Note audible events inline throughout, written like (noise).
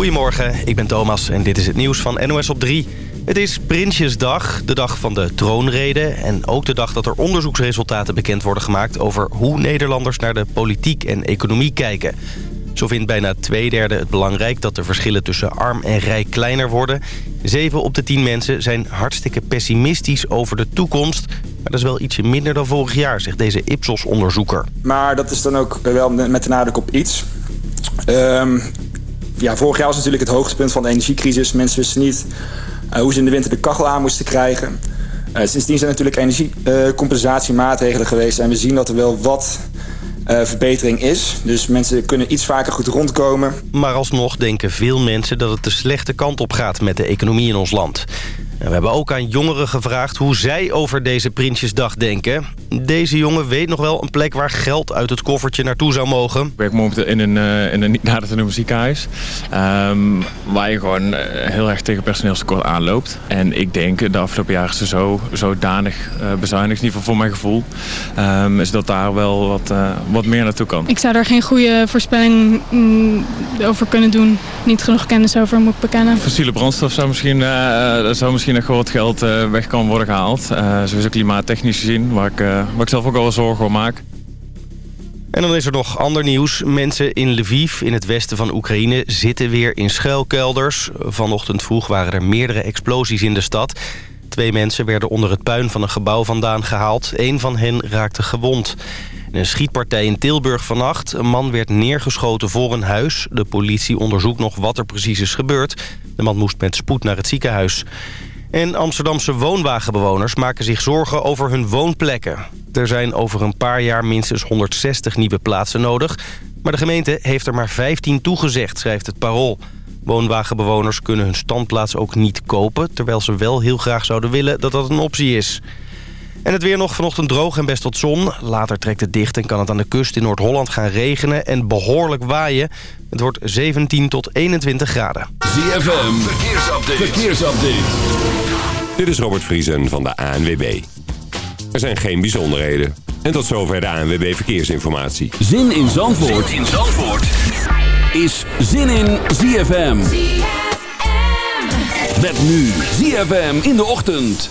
Goedemorgen, ik ben Thomas en dit is het nieuws van NOS op 3. Het is Prinsjesdag, de dag van de troonrede... en ook de dag dat er onderzoeksresultaten bekend worden gemaakt... over hoe Nederlanders naar de politiek en economie kijken. Zo vindt bijna twee derde het belangrijk dat de verschillen tussen arm en rijk kleiner worden. Zeven op de tien mensen zijn hartstikke pessimistisch over de toekomst. Maar dat is wel ietsje minder dan vorig jaar, zegt deze Ipsos-onderzoeker. Maar dat is dan ook wel met de nadruk op iets. Um, ja, vorig jaar was natuurlijk het hoogtepunt van de energiecrisis. Mensen wisten niet uh, hoe ze in de winter de kachel aan moesten krijgen. Uh, sindsdien zijn natuurlijk energiecompensatiemaatregelen geweest. En we zien dat er wel wat uh, verbetering is. Dus mensen kunnen iets vaker goed rondkomen. Maar alsnog denken veel mensen dat het de slechte kant op gaat met de economie in ons land. We hebben ook aan jongeren gevraagd hoe zij over deze Prinsjesdag denken. Deze jongen weet nog wel een plek waar geld uit het koffertje naartoe zou mogen. Ik werk momenteel in een, uh, in een (laughs) niet nader te noemen ziekenhuis. Um, waar je gewoon heel erg tegen personeelstekort aanloopt. En ik denk de afgelopen jaren is er zo, zodanig uh, bezuinigd, in ieder geval voor mijn gevoel. Um, is dat daar wel wat, uh, wat meer naartoe kan. Ik zou daar geen goede voorspelling mm, over kunnen doen. Niet genoeg kennis over moet ik bekennen. Fossiele brandstof zou misschien, zou misschien nog wat geld weg kan worden gehaald. sowieso klimaattechnisch gezien, waar ik waar ik zelf ook al wel zorgen om maak. En dan is er nog ander nieuws. Mensen in Lviv, in het westen van Oekraïne, zitten weer in schuilkelders. Vanochtend vroeg waren er meerdere explosies in de stad. Twee mensen werden onder het puin van een gebouw vandaan gehaald. Eén van hen raakte gewond. Een schietpartij in Tilburg vannacht. Een man werd neergeschoten voor een huis. De politie onderzoekt nog wat er precies is gebeurd. De man moest met spoed naar het ziekenhuis. En Amsterdamse woonwagenbewoners maken zich zorgen over hun woonplekken. Er zijn over een paar jaar minstens 160 nieuwe plaatsen nodig. Maar de gemeente heeft er maar 15 toegezegd, schrijft het Parool. Woonwagenbewoners kunnen hun standplaats ook niet kopen... terwijl ze wel heel graag zouden willen dat dat een optie is. En het weer nog vanochtend droog en best tot zon. Later trekt het dicht en kan het aan de kust in Noord-Holland gaan regenen... en behoorlijk waaien. Het wordt 17 tot 21 graden. ZFM, verkeersupdate. verkeersupdate. Dit is Robert Vriesen van de ANWB. Er zijn geen bijzonderheden. En tot zover de ANWB Verkeersinformatie. Zin in Zandvoort, zin in Zandvoort. is Zin in ZFM. ZFM. Met nu ZFM in de ochtend.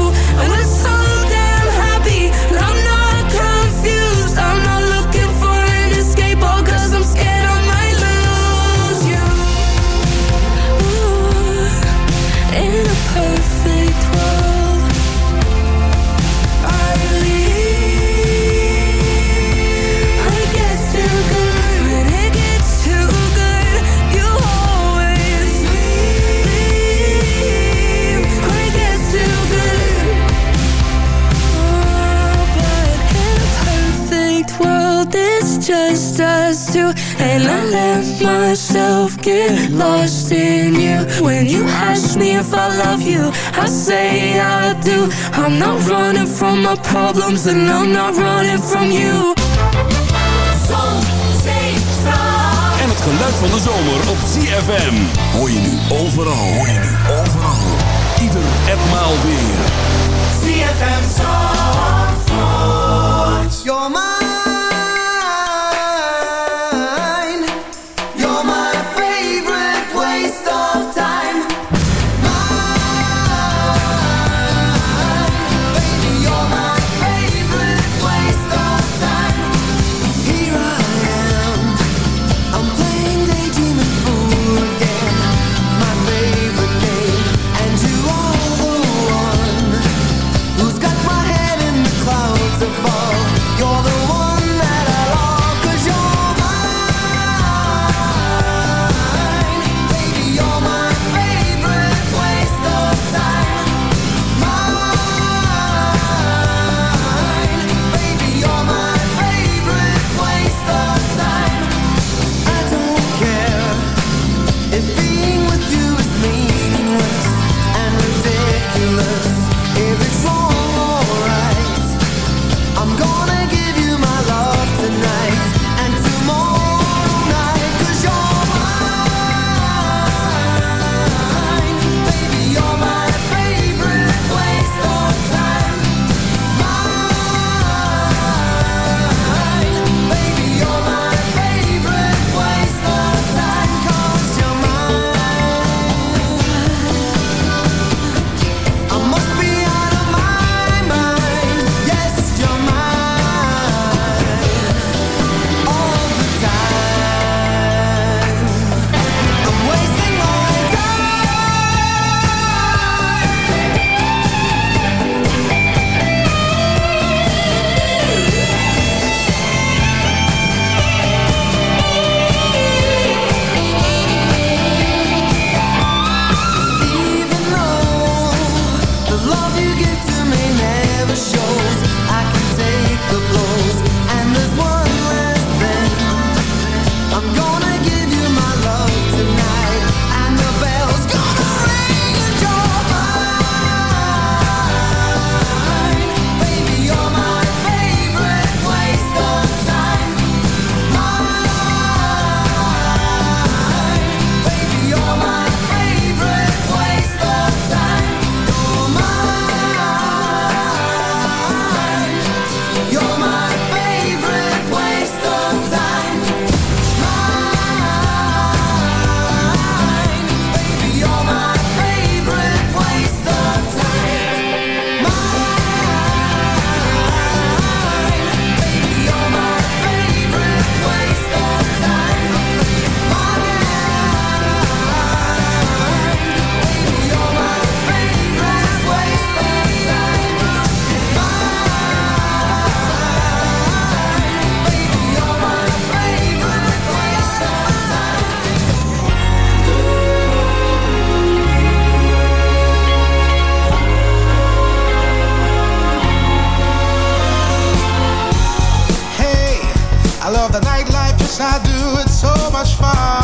Two. And I let myself get lost in you. When you ask me if I love you, I say I do. I'm not running from my problems, and I'm not running from you. En het geluid van de zomer op CFM. Hoor je nu overal. Hoor je nu overal. Ieder etmaal weer. CFM. I do, it's so much fun.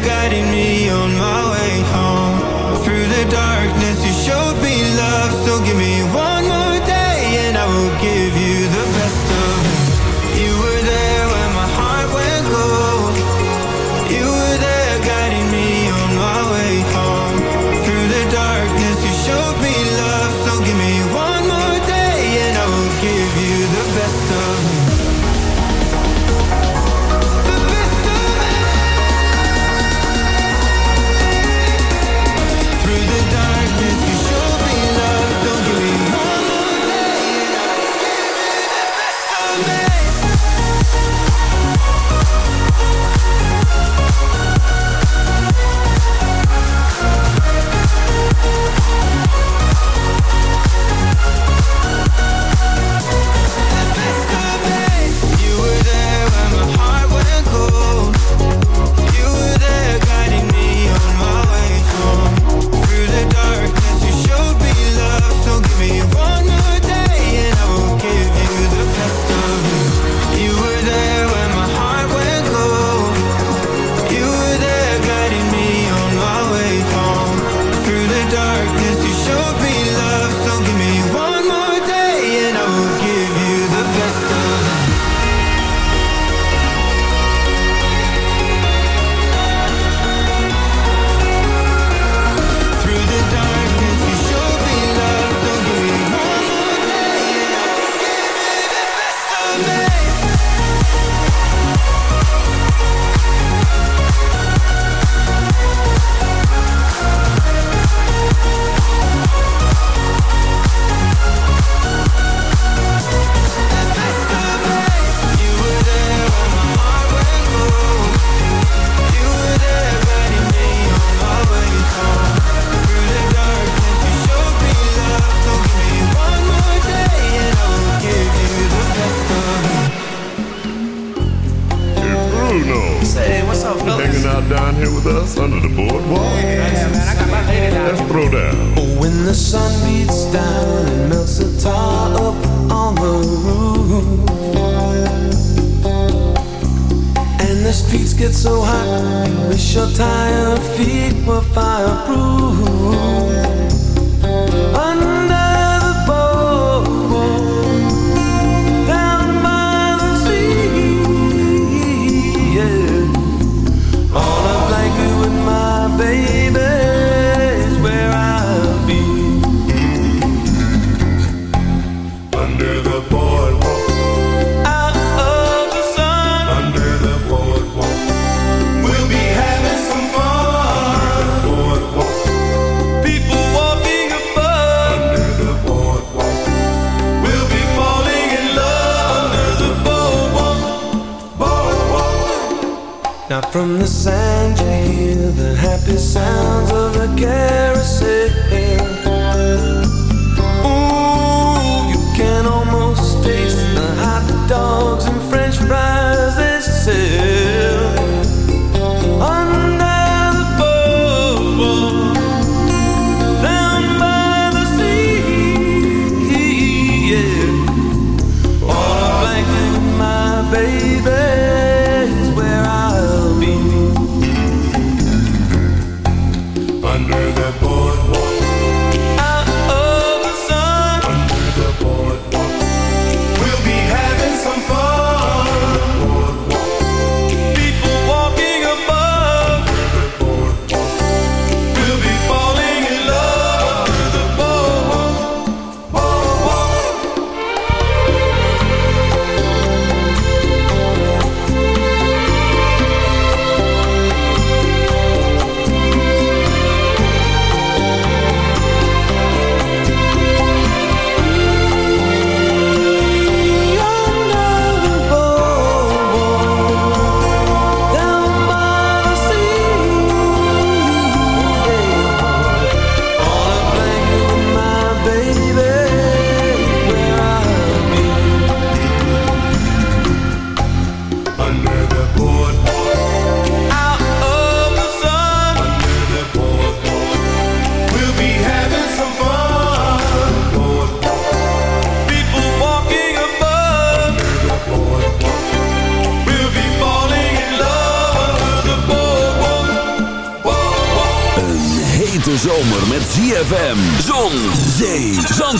Guiding me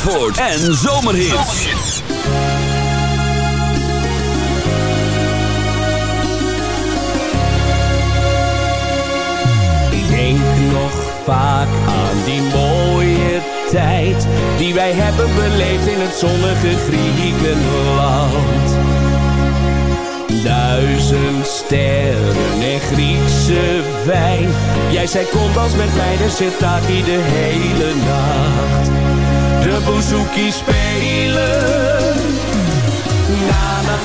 En Zomerhits. Ik denk nog vaak aan die mooie tijd die wij hebben beleefd in het zonnige Griekenland. Duizend sterren en Griekse wijn. Jij zei kom als met mij, de Sirtaki de heen bouzouki spelen. Na na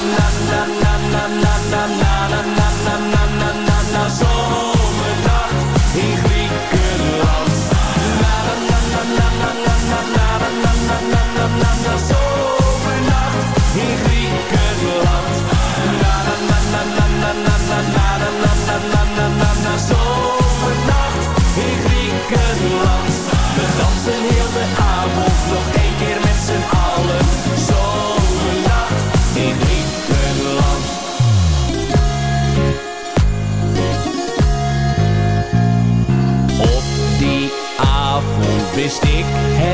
na na na na na na.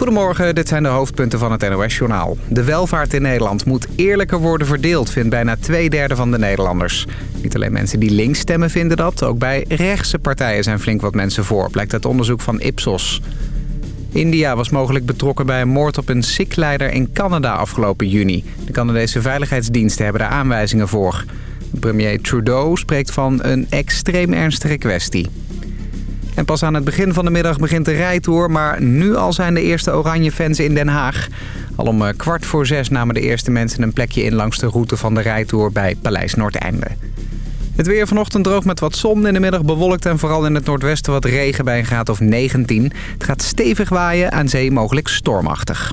Goedemorgen, dit zijn de hoofdpunten van het NOS-journaal. De welvaart in Nederland moet eerlijker worden verdeeld, vindt bijna twee derde van de Nederlanders. Niet alleen mensen die links stemmen vinden dat, ook bij rechtse partijen zijn flink wat mensen voor, blijkt uit onderzoek van Ipsos. India was mogelijk betrokken bij een moord op een Sikh-leider in Canada afgelopen juni. De Canadese veiligheidsdiensten hebben daar aanwijzingen voor. Premier Trudeau spreekt van een extreem ernstige kwestie. En pas aan het begin van de middag begint de rijtour... maar nu al zijn de eerste oranje fans in Den Haag. Al om eh, kwart voor zes namen de eerste mensen een plekje in... langs de route van de rijtour bij Paleis Noordeinde. Het weer vanochtend droog met wat zon. In de middag bewolkt en vooral in het noordwesten wat regen bij een graad of 19. Het gaat stevig waaien, aan zee mogelijk stormachtig.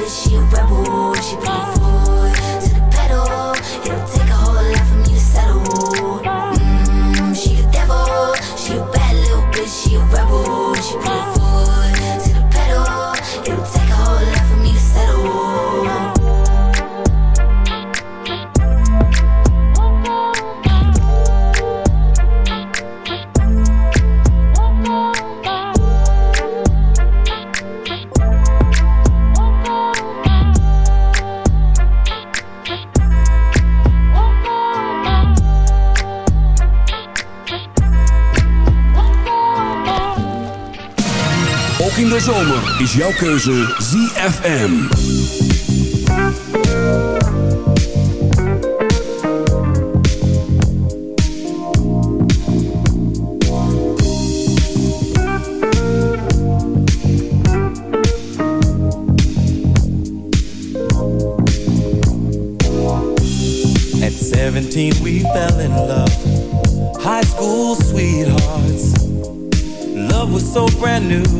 Bitch, she a rebel. She put is jouw keuze ZFM. At 17 we fell in love. High school sweethearts. Love was so brand new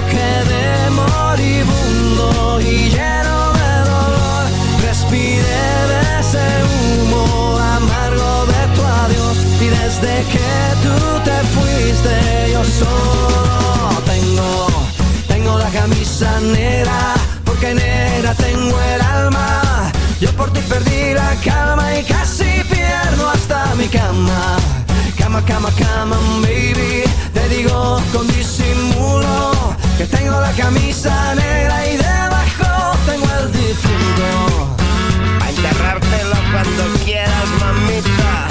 de. Yo quedé moribundo y lleno de dolor. Respiré de ese humo amargo de tu adiós y desde que tú te fuiste yo solo tengo, tengo la camisa negra porque negra tengo el alma. Yo por ti perdí la calma y casi pierdo hasta mi cama. Cama, cama, cama, baby. Te digo con disimulo que tengo la camisa negra y debajo tengo el difunto. A enterrártelo cuando quieras, mamita.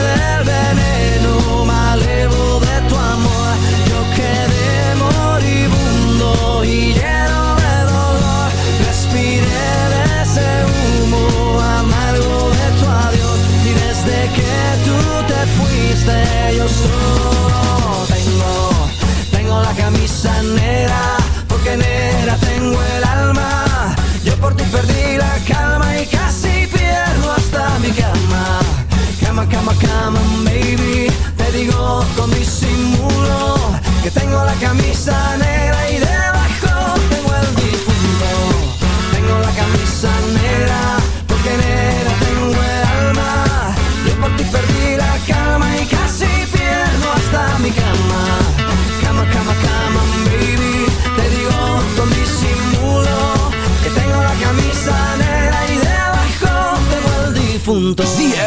veneno malevo de tu amor. Yo quedé moribundo y lleno de dolor. Respiré de ese humo amargo de tu adiós. Y desde que tú te fuiste, yo solo tengo, tengo la camisa negra. Porque negra tengo el alma. Yo por ti perdí la calma y casi pierdo hasta mi casa. Cama, cama, cama, baby. Te digo con disimulo que tengo la camisa negra y debajo tengo el difunto. Tengo la camisa negra porque negra tengo el alma. Yo por ti perdí la calma y casi pierdo hasta mi cama.